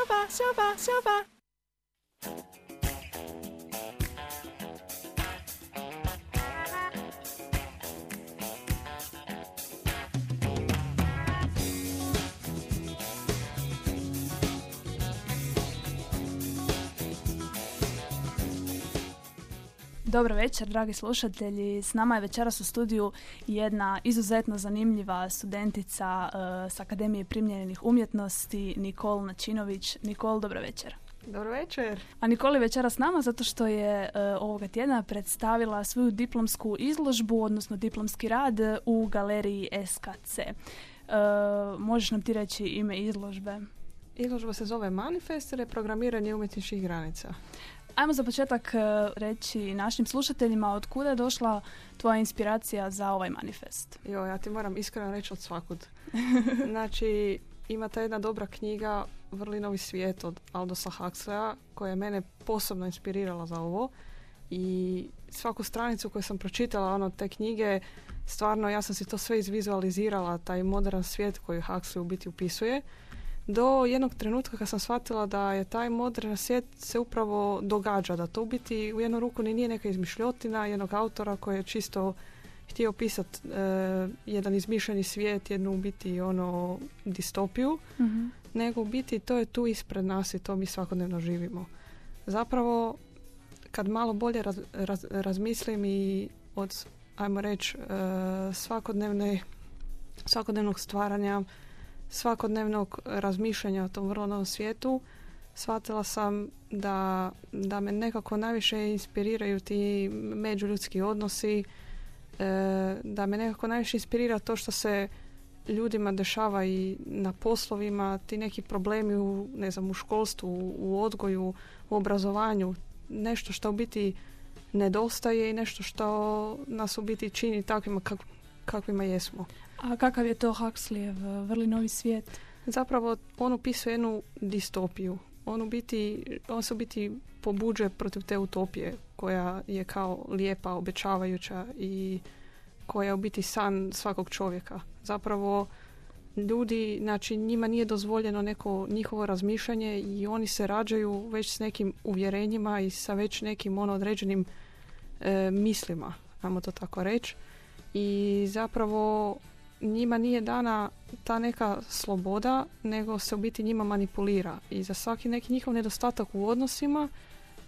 笑吧笑吧笑吧。Dobro večer, dragi slušatelji. S nama je večeras u studiju jedna izuzetno zanimljiva studentica uh, s Akademije primljenih umjetnosti, Nikol Načinović. Nikol, dobro večer. Dobro večer. A Nikoli večera s nama zato što je uh, ovoga tjedna predstavila svoju diplomsku izložbu, odnosno diplomski rad u galeriji SKC. Uh, možeš nam ti reći ime izložbe? Izložba se zove Manifest, reprogramiranje umjetničkih granica. Ajmo za početak uh, reći našim slušateljima od kuda je došla tvoja inspiracija za ovaj manifest. Jo, ja ti moram iskreno reći od svakud. znači, ima ta jedna dobra knjiga Vrlinovi svijet od Aldosa Huxleya koja je mene posebno inspirirala za ovo i svaku stranicu koju sam pročitala ono te knjige stvarno ja sam si to sve izvizualizirala taj modern svijet koji Huxley u biti upisuje do jednog trenutka kad sam shvatila da je taj modern svijet se upravo događa, da to u biti u jednu ruku ni nije neka izmišljotina jednog autora koji je čisto htio pisati e, jedan izmišljeni svijet, jednu u biti ono distopiju, Mhm. nego u biti to je tu ispred nas i to mi svakodnevno živimo. Zapravo, kad malo bolje raz, raz- razmislim i od, ajmo reći, e, svakodnevne, svakodnevnog stvaranja, svakodnevnog razmišljanja o tom vrlo novom svijetu, shvatila sam da, da me nekako najviše inspiriraju ti međuljudski odnosi, e, da me nekako najviše inspirira to što se ljudima dešava i na poslovima, ti neki problemi u, ne znam, u školstvu, u odgoju, u obrazovanju, nešto što u biti nedostaje i nešto što nas u biti čini takvima kak, kakvima jesmo. A kakav je to Huxleyev vrli novi svijet? Zapravo on upisuje jednu distopiju. On, u biti, on se u biti pobuđuje protiv te utopije koja je kao lijepa, obećavajuća i koja je u biti san svakog čovjeka. Zapravo ljudi, znači njima nije dozvoljeno neko njihovo razmišljanje i oni se rađaju već s nekim uvjerenjima i sa već nekim ono određenim e, mislima, ajmo to tako reći. I zapravo njima nije dana ta neka sloboda, nego se u biti njima manipulira. I za svaki neki njihov nedostatak u odnosima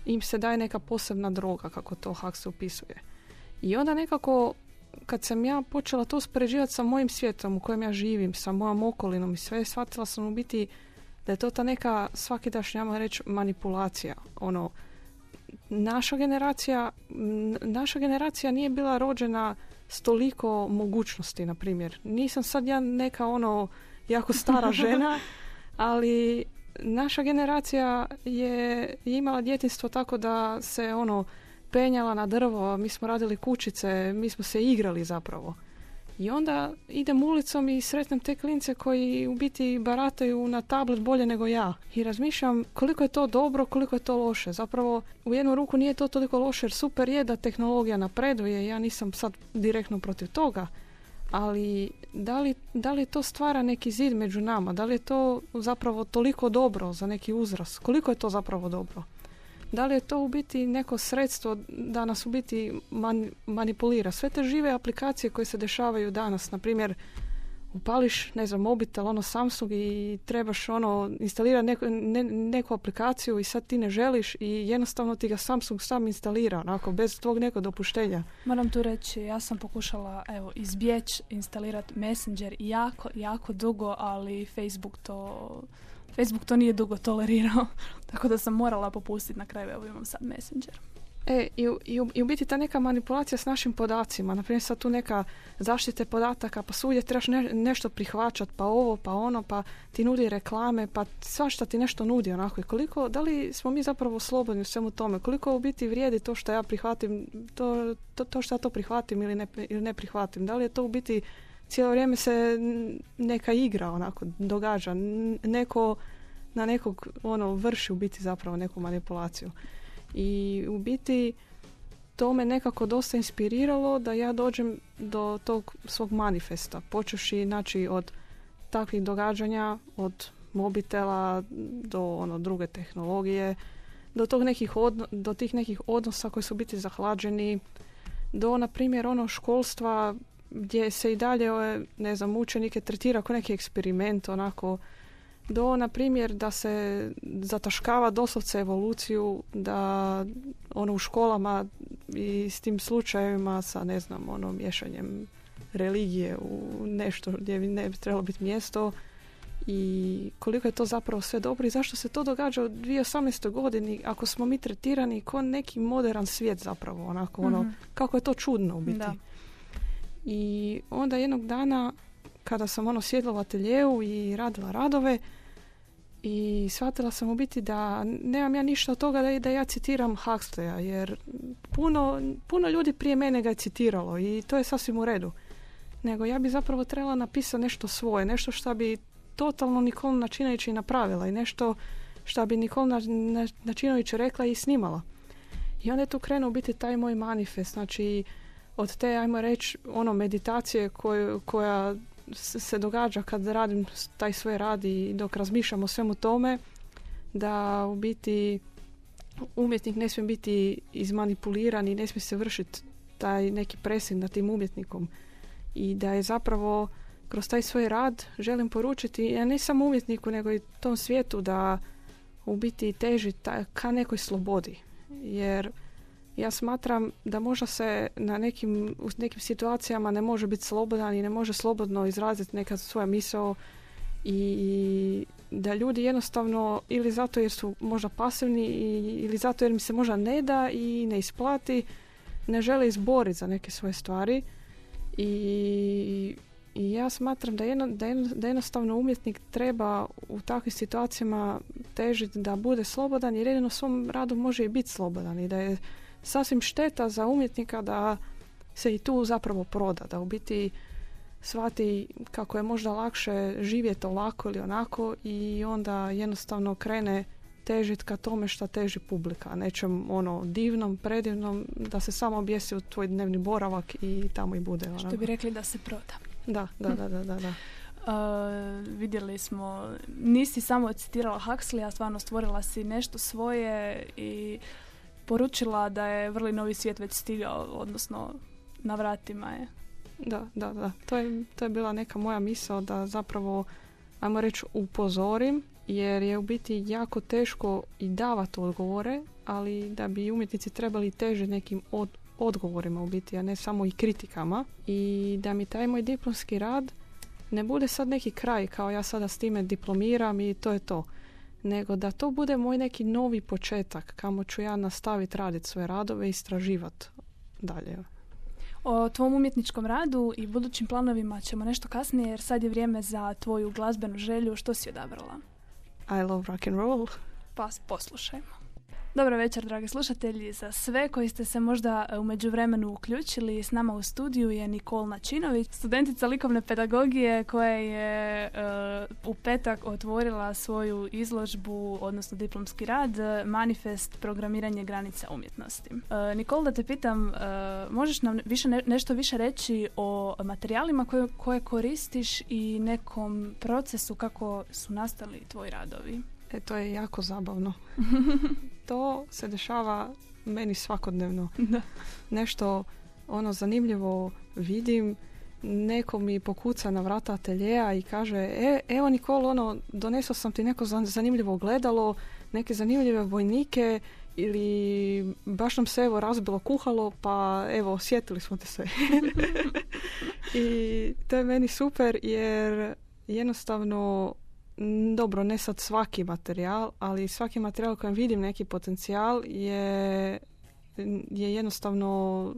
im se daje neka posebna droga, kako to Huxley opisuje. I onda nekako, kad sam ja počela to uspoređivati sa mojim svijetom u kojem ja živim, sa mojom okolinom i sve, shvatila sam u biti da je to ta neka svakidašnja, ajmo reći, manipulacija. Ono, naša generacija, naša generacija nije bila rođena s toliko mogućnosti, na primjer. Nisam sad ja neka ono jako stara žena, ali naša generacija je, je imala djetinstvo tako da se ono penjala na drvo, mi smo radili kućice, mi smo se igrali zapravo. I onda idem ulicom i sretnem te klince koji u biti barataju na tablet bolje nego ja. I razmišljam koliko je to dobro, koliko je to loše. Zapravo u jednu ruku nije to toliko loše jer super je da tehnologija napreduje. Ja nisam sad direktno protiv toga. Ali da li, da li to stvara neki zid među nama? Da li je to zapravo toliko dobro za neki uzrast? Koliko je to zapravo dobro? Da li je to u biti neko sredstvo da nas u biti man- manipulira? Sve te žive aplikacije koje se dešavaju danas, na primjer, upališ, ne znam, mobitel, ono Samsung i trebaš ono instalirati neku, ne- neku aplikaciju i sad ti ne želiš i jednostavno ti ga Samsung sam instalira, onako, bez tvog nekog dopuštenja. Moram tu reći, ja sam pokušala evo, izbjeći instalirati Messenger jako, jako dugo, ali Facebook to, Facebook to nije dugo tolerirao, tako da sam morala popustiti na kraju, evo imam sad Messenger. E, i, i, i u biti ta neka manipulacija s našim podacima, na primjer sad tu neka zaštite podataka, pa svugdje trebaš ne- nešto prihvaćat, pa ovo, pa ono, pa ti nudi reklame, pa svašta ti nešto nudi onako. I koliko, da li smo mi zapravo slobodni u svemu tome? Koliko u biti vrijedi to što ja prihvatim, to, to, to što ja to prihvatim ili ne, ili ne prihvatim? Da li je to u biti cijelo vrijeme se neka igra onako događa, neko na nekog ono vrši u biti zapravo neku manipulaciju. I u biti to me nekako dosta inspiriralo da ja dođem do tog svog manifesta. Počevši znači od takvih događanja, od mobitela do ono druge tehnologije, do, tog nekih do tih nekih odnosa koji su biti zahlađeni, do na primjer ono školstva gdje se i dalje ne znam učenike tretira kao neki eksperiment onako do na primjer da se zataškava doslovce evoluciju da ono u školama i s tim slučajevima sa ne znam ono miješanjem religije u nešto gdje ne bi trebalo biti mjesto i koliko je to zapravo sve dobro i zašto se to događa u 2018. godini ako smo mi tretirani kao neki modern svijet zapravo onako ono mhm. kako je to čudno u biti da. I onda jednog dana kada sam ono sjedla u ateljevu i radila radove i shvatila sam u biti da nemam ja ništa od toga da, da ja citiram Huxleya jer puno, puno ljudi prije mene ga je citiralo i to je sasvim u redu nego ja bi zapravo trebala napisati nešto svoje, nešto što bi totalno Nikola Načinović i napravila i nešto što bi Nikola Načinović rekla i snimala. I onda je tu krenuo biti taj moj manifest, znači od te, ajmo reći, ono meditacije koju, koja se događa kad radim taj svoj rad i dok razmišljam o svemu tome, da u biti umjetnik ne smije biti izmanipuliran i ne smije se vršiti taj neki presing nad tim umjetnikom. I da je zapravo kroz taj svoj rad želim poručiti ne samo umjetniku nego i tom svijetu da u biti teži ka nekoj slobodi. Jer ja smatram da možda se na nekim, u nekim situacijama ne može biti slobodan i ne može slobodno izraziti neka svoja misao i da ljudi jednostavno ili zato jer su možda pasivni ili zato jer mi se možda ne da i ne isplati ne žele izboriti za neke svoje stvari. I, i ja smatram da, jedno, da, da jednostavno umjetnik treba u takvim situacijama težiti da bude slobodan jer jedino svom radu može i biti slobodan i da je sasvim šteta za umjetnika da se i tu zapravo proda, da u biti shvati kako je možda lakše živjeti ovako ili onako i onda jednostavno krene težiti ka tome što teži publika, nečem ono divnom, predivnom, da se samo objesi u tvoj dnevni boravak i tamo i bude. Onako. Što bi rekli da se proda. Da, da, da, da, da. da. Uh, vidjeli smo, nisi samo citirala Huxley, a stvarno stvorila si nešto svoje i poručila da je vrli novi svijet već stigao, odnosno na vratima je. Da, da, da. To je, to je bila neka moja misao da zapravo, ajmo reći, upozorim jer je u biti jako teško i davati odgovore, ali da bi umjetnici trebali teže nekim od, odgovorima u biti, a ne samo i kritikama. I da mi taj moj diplomski rad ne bude sad neki kraj kao ja sada s time diplomiram i to je to. Nego da to bude moj neki novi početak kamo ću ja nastaviti raditi svoje radove i istraživati dalje. O tvom umjetničkom radu i budućim planovima ćemo nešto kasnije jer sad je vrijeme za tvoju glazbenu želju. Što si odabrala? I love rock and roll. Pa poslušajmo. Dobro večer, dragi slušatelji. Za sve koji ste se možda e, u međuvremenu uključili, s nama u studiju je Nikol Načinović, studentica likovne pedagogije koja je uh, u petak otvorila svoju izložbu, odnosno diplomski rad, manifest programiranje granica umjetnosti. Uh, Nikol, da te pitam, možeš nam više nešto više reći o materijalima koje, koje koristiš i nekom procesu kako su nastali tvoji radovi? E, to je jako zabavno. to se dešava meni svakodnevno. Da. Nešto ono zanimljivo vidim, neko mi pokuca na vrata ateljeja i kaže e, evo Nikol, ono, donesao sam ti neko zanimljivo gledalo, neke zanimljive vojnike ili baš nam se evo razbilo kuhalo pa evo osjetili smo te sve. I to je meni super jer jednostavno dobro, ne sad svaki materijal, ali svaki materijal kojem vidim neki potencijal je, je jednostavno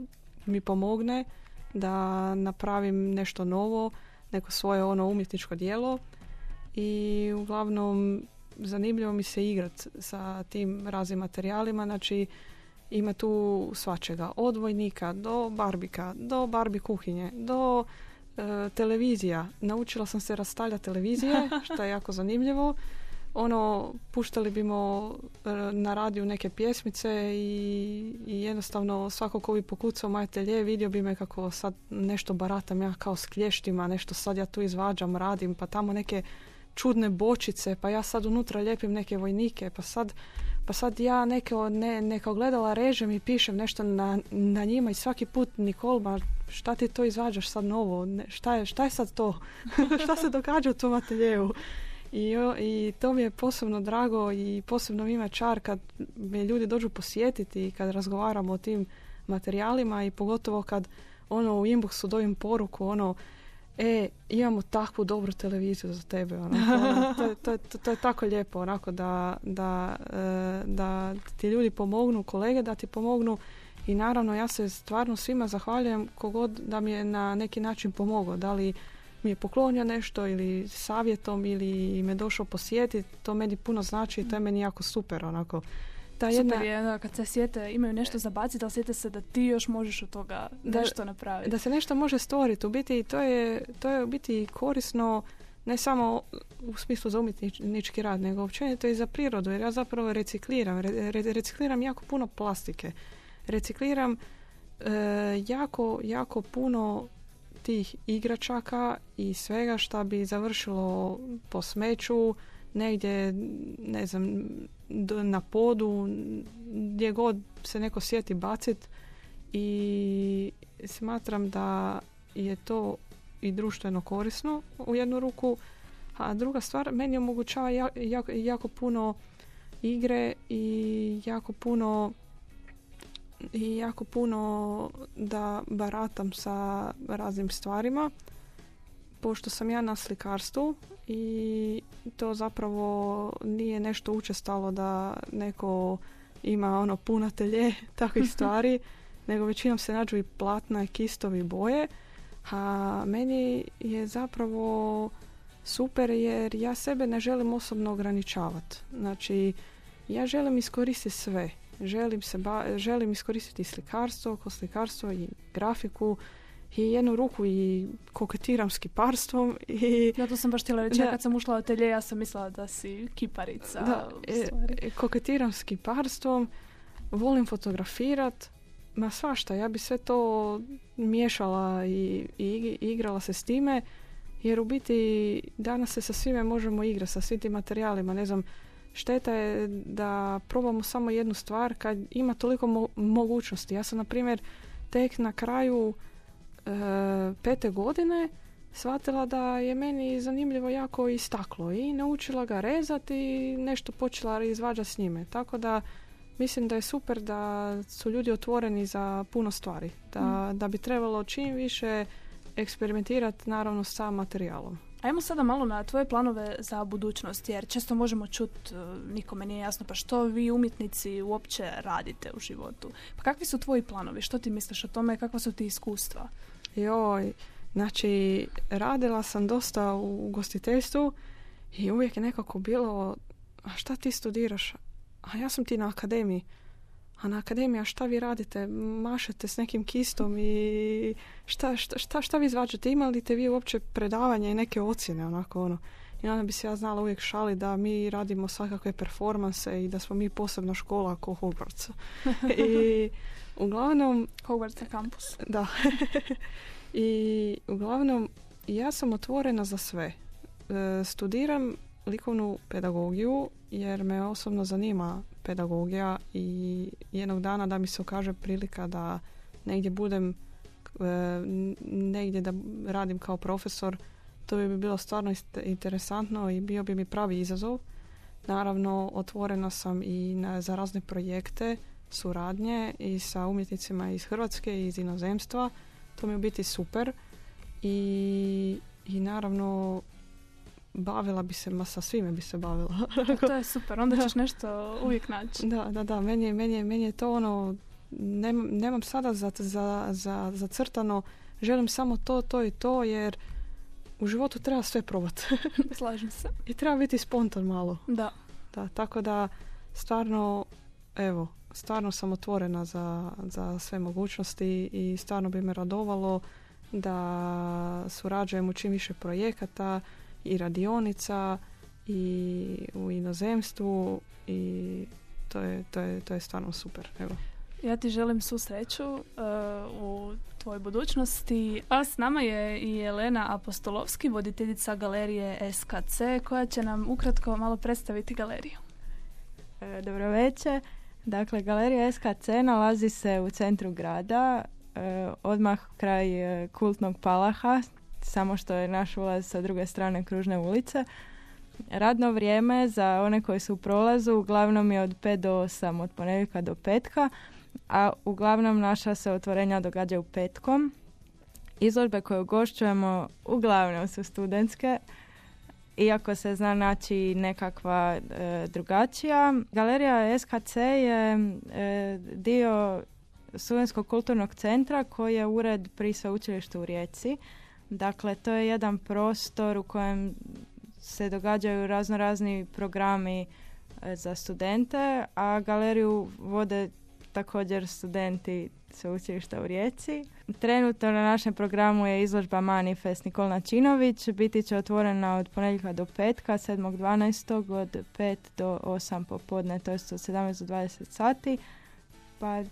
mi pomogne da napravim nešto novo, neko svoje ono umjetničko djelo. I uglavnom zanimljivo mi se igrat sa tim raznim materijalima, znači ima tu svačega, od vojnika do barbika, do barbi kuhinje, do televizija. Naučila sam se rastalja televizije, što je jako zanimljivo. Ono, puštali bimo e, na radiju neke pjesmice i, i jednostavno svako ko bi pokucao moje telje vidio bi me kako sad nešto baratam ja kao s klještima, nešto sad ja tu izvađam, radim, pa tamo neke čudne bočice, pa ja sad unutra lijepim neke vojnike, pa sad, pa sad ja neke, ne, neka ogledala režem i pišem nešto na, na njima i svaki put Nikol, ma šta ti to izvađaš sad novo, ne, šta, je, šta je sad to, šta se događa u tom ateljevu. I, I to mi je posebno drago i posebno ima čar kad me ljudi dođu posjetiti i kad razgovaramo o tim materijalima i pogotovo kad ono u inboxu dobijem poruku ono e, imamo takvu dobru televiziju za tebe. Ono, to, to, to, to, je tako lijepo onako da, da, e, da ti ljudi pomognu, kolege da ti pomognu i naravno ja se stvarno svima zahvaljujem kogod da mi je na neki način pomogao. Da li mi je poklonio nešto ili savjetom ili me došao posjetiti, to meni puno znači i to je meni jako super onako. Ta jedna... Super je kad se sjete, imaju nešto za baciti, ali sjete se da ti još možeš od toga da, nešto napraviti. Da se nešto može stvoriti. U biti to je, to je u biti korisno ne samo u smislu za umjetnički rad, nego općenito i za prirodu, jer ja zapravo recikliram. recikliram jako puno plastike. Recikliram e, jako, jako puno tih igračaka i svega šta bi završilo po smeću, negdje, ne znam, na podu, gdje god se neko sjeti bacit i smatram da je to i društveno korisno u jednu ruku, a druga stvar, meni omogućava jako, jako puno igre i jako puno i jako puno da baratam sa raznim stvarima pošto sam ja na slikarstvu i to zapravo nije nešto učestalo da neko ima ono punatelje takvih stvari, nego većinom se nađu i platna i kistovi boje. A meni je zapravo super jer ja sebe ne želim osobno ograničavati. Znači, ja želim iskoristiti sve. Želim, se želim iskoristiti slikarstvo, ko slikarstvo i grafiku i jednu ruku i koketiram s kiparstvom. I, ja to sam baš htjela reći, ja kad sam ušla u atelje, ja sam mislila da si kiparica. Da, e, e, koketiram s kiparstvom, volim fotografirat, ma svašta, ja bi sve to miješala i, i, igrala se s time, jer u biti danas se sa svime možemo igrati, sa svim tim materijalima, ne znam, šteta je da probamo samo jednu stvar kad ima toliko mogućnosti. Ja sam, na primjer, tek na kraju pete godine shvatila da je meni zanimljivo jako i staklo i naučila ga rezati i nešto počela izvađati s njime. Tako da mislim da je super da su ljudi otvoreni za puno stvari. Da, mm. da bi trebalo čim više eksperimentirati naravno sa materijalom. Ajmo sada malo na tvoje planove za budućnost, jer često možemo čuti, e, nikome nije jasno, pa što vi umjetnici uopće radite u životu? Pa kakvi su tvoji planovi? Što ti misliš o tome? Kakva su ti iskustva? Joj, znači radila sam dosta u gostiteljstvu i uvijek je nekako bilo, a šta ti studiraš? A ja sam ti na akademiji. A na akademiji, a šta vi radite? Mašete s nekim kistom i šta, šta, šta, šta vi izvađate? Imali te vi uopće predavanje i neke ocjene onako ono? I onda bi se ja znala uvijek šali da mi radimo svakakve performanse i da smo mi posebna škola ako Hogwarts. I uglavnom... Hogwarts kampus. Da. I uglavnom ja sam otvorena za sve. E, studiram likovnu pedagogiju jer me osobno zanima pedagogija i jednog dana da mi se okaže prilika da negdje budem e, negdje da radim kao profesor to bi bilo stvarno interesantno i bio bi mi pravi izazov. Naravno, otvorena sam i na, za razne projekte, suradnje i sa umjetnicima iz Hrvatske i iz inozemstva. To mi je biti super. I, i naravno, bavila bi se, ma sa svime bi se bavila. to je super, onda ćeš nešto uvijek naći. Da, da, da, meni je, meni meni je to ono, nemam, nemam sada za, za, za, zacrtano, želim samo to, to i to, jer u životu treba sve probati. Slažem se. I treba biti spontan malo. Da. Da, tako da stvarno, evo, stvarno sam otvorena za, za sve mogućnosti i stvarno bi me radovalo da surađujemo čim više projekata i radionica i u inozemstvu i to je, to je, to je stvarno super. Evo. Ja ti želim svu sreću uh, u tvojoj budućnosti. A s nama je i Elena Apostolovski, voditeljica galerije SKC, koja će nam ukratko malo predstaviti galeriju. E, dobro večer. Dakle, galerija SKC nalazi se u centru grada, e, odmah kraj e, kultnog palaha, samo što je naš ulaz sa druge strane kružne ulice. Radno vrijeme za one koji su u prolazu uglavnom je od 5 do 8, od ponedjeljka do petka, a uglavnom naša se otvorenja događaju petkom. Izložbe koje ugošćujemo uglavnom su studentske, iako se zna naći nekakva e, drugačija. Galerija SKC je e, dio Studentskog kulturnog centra koji je ured pri sveučilištu u Rijeci. Dakle, to je jedan prostor u kojem se događaju razno razni programi e, za studente, a galeriju vode također studenti sveučilišta u Rijeci. Trenutno na našem programu je izložba Manifest Nikolna Činović. Biti će otvorena od ponedjeljka do petka, 7.12. od 5 do 8 popodne, to je od 17 do 20 sati. Pa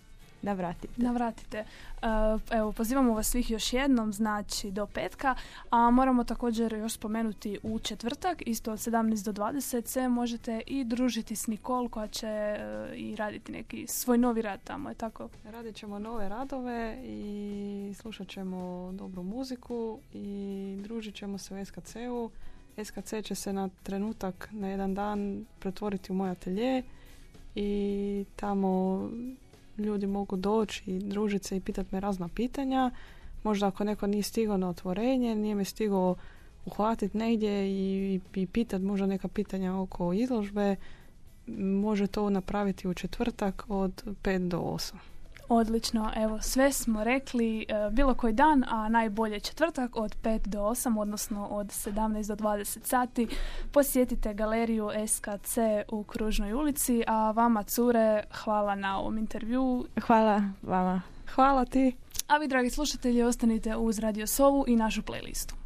navratite. Navratite. Uh, evo, pozivamo vas svih još jednom, znači do petka, a moramo također još spomenuti u četvrtak, isto od 17 do 20 se možete i družiti s Nikol koja će uh, i raditi neki svoj novi rad tamo, je tako? Radit ćemo nove radove i slušat ćemo dobru muziku i družit ćemo se u SKC-u. SKC će se na trenutak, na jedan dan pretvoriti u moj atelje i tamo ljudi mogu doći i družiti se i pitati me razna pitanja. Možda ako neko nije stigao na otvorenje, nije me stigao uhvatiti negdje i, i pitati možda neka pitanja oko izložbe, može to napraviti u četvrtak od 5 do 8. Odlično, evo sve smo rekli e, bilo koji dan, a najbolje četvrtak od 5 do 8, odnosno od 17 do 20 sati. Posjetite galeriju SKC u Kružnoj ulici, a vama cure hvala na ovom intervju. Hvala vama. Hvala ti. A vi, dragi slušatelji, ostanite uz Radio Sovu i našu playlistu.